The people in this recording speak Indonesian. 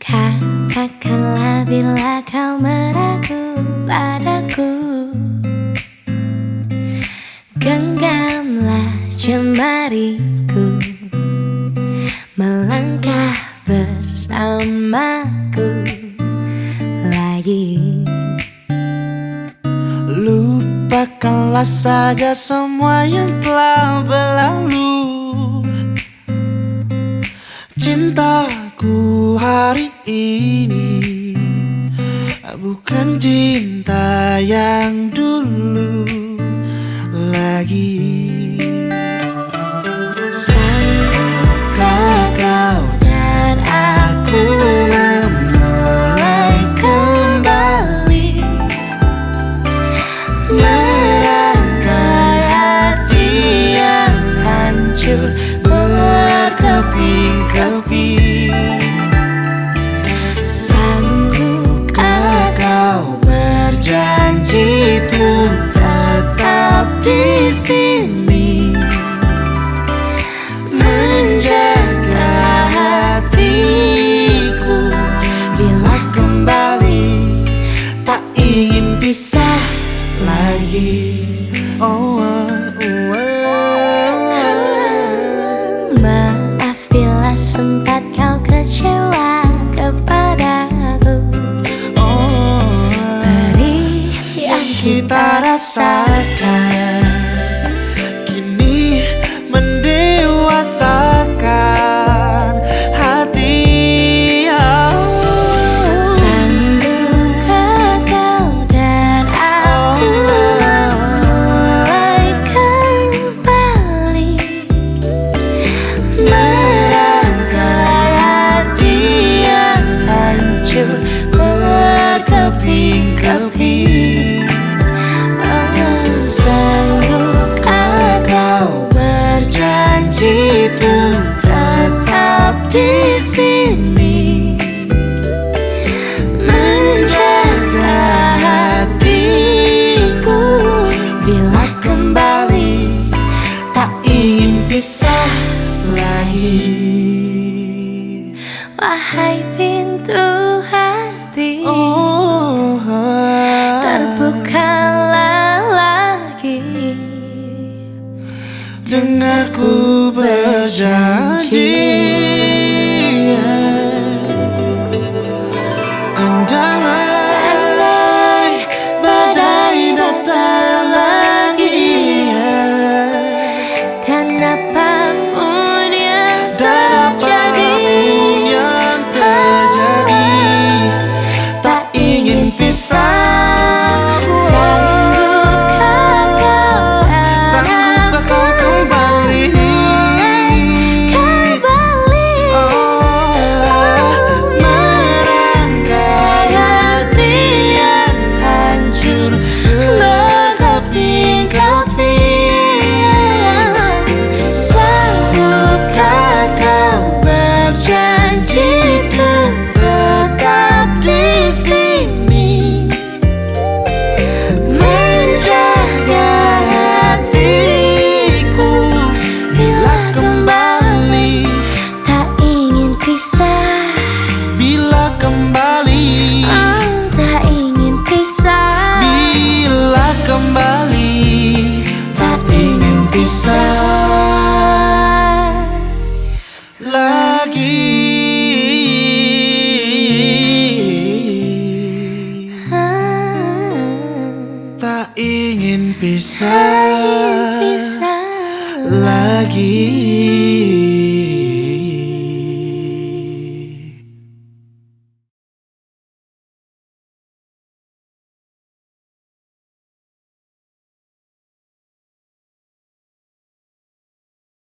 Katakanlah bila kau meragu padaku. Genggamlah jemariku. Melangkah bersama Biarkanlah saja semua yang telah berlalu. Cintaku hari ini Bukan cinta yang dulu lagi. keping-keping rasakan. Wahai pintu hati oh. Terbukalah lagi. Dengar ku berjanji. Apa pun aqui.